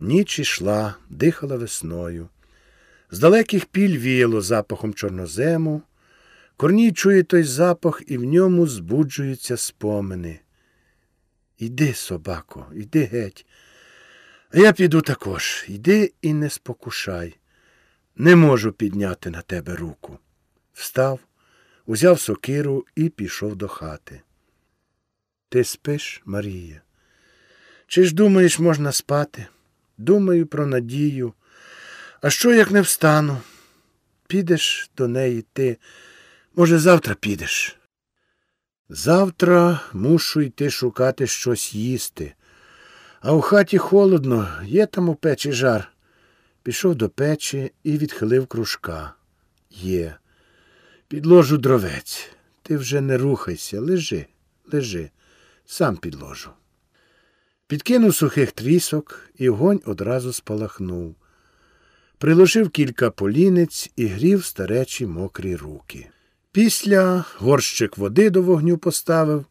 Ніч ішла, дихала весною. З далеких піль віяло запахом чорнозему. Корній чує той запах, і в ньому збуджуються спомини. Іди, собако, іди геть. А я піду також. Іди і не спокушай. Не можу підняти на тебе руку. Встав, узяв сокиру і пішов до хати. Ти спиш, Марія? Чи ж думаєш, можна спати? Думаю про надію. А що, як не встану? Підеш до неї ти. Може, завтра підеш. Завтра мушу йти шукати щось їсти. А у хаті холодно, є там у печі жар. Пішов до печі і відхилив кружка. Є. Підложу дровець. Ти вже не рухайся, лежи, лежи, сам підложу. Підкинув сухих трісок, і вогонь одразу спалахнув. Приложив кілька полінець і грів старечі мокрі руки. Після горщик води до вогню поставив,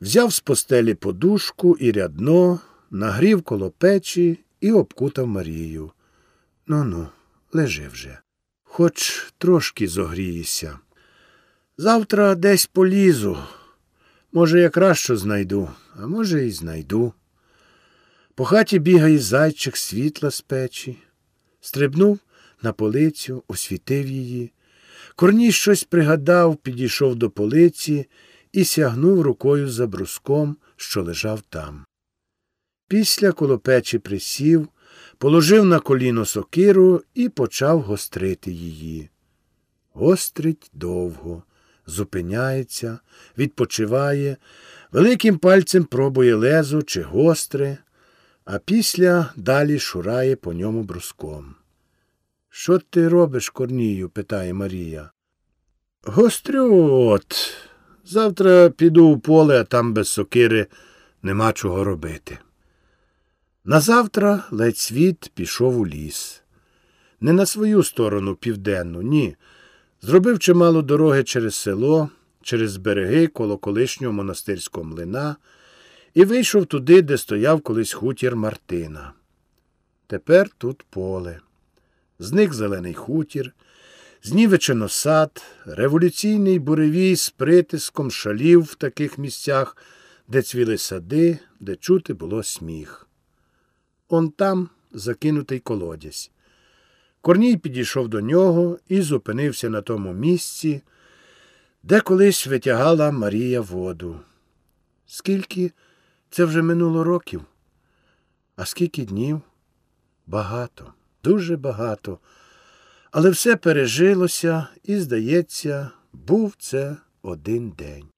взяв з постелі подушку і рядно, нагрів коло печі і обкутав Марію. Ну ну, лежи вже. Хоч трошки зогрієшся. Завтра десь полізу. Може, якраз що знайду, а може, і знайду. По хаті бігає зайчик світла з печі. Стрибнув на полицю, освітив її. Корній щось пригадав, підійшов до полиці і сягнув рукою за бруском, що лежав там. Після коло печі присів, положив на коліно сокиру і почав гострити її. Гострить довго, зупиняється, відпочиває, великим пальцем пробує лезо чи гостре, а після далі шурає по ньому бруском. Що ти робиш, Корнію? питає Марія. Гострю от. Завтра піду у поле, а там без сокири нема чого робити. Назавтра ледь світ пішов у ліс. Не на свою сторону південну, ні. Зробив чимало дороги через село, через береги коло колишнього монастирського млина і вийшов туди, де стояв колись хутір Мартина. Тепер тут поле. Зник зелений хутір, знівечено сад, революційний буревій з притиском шалів в таких місцях, де цвіли сади, де чути було сміх. Он там закинутий колодязь. Корній підійшов до нього і зупинився на тому місці, де колись витягала Марія воду. Скільки це вже минуло років? А скільки днів? Багато, дуже багато. Але все пережилося і, здається, був це один день.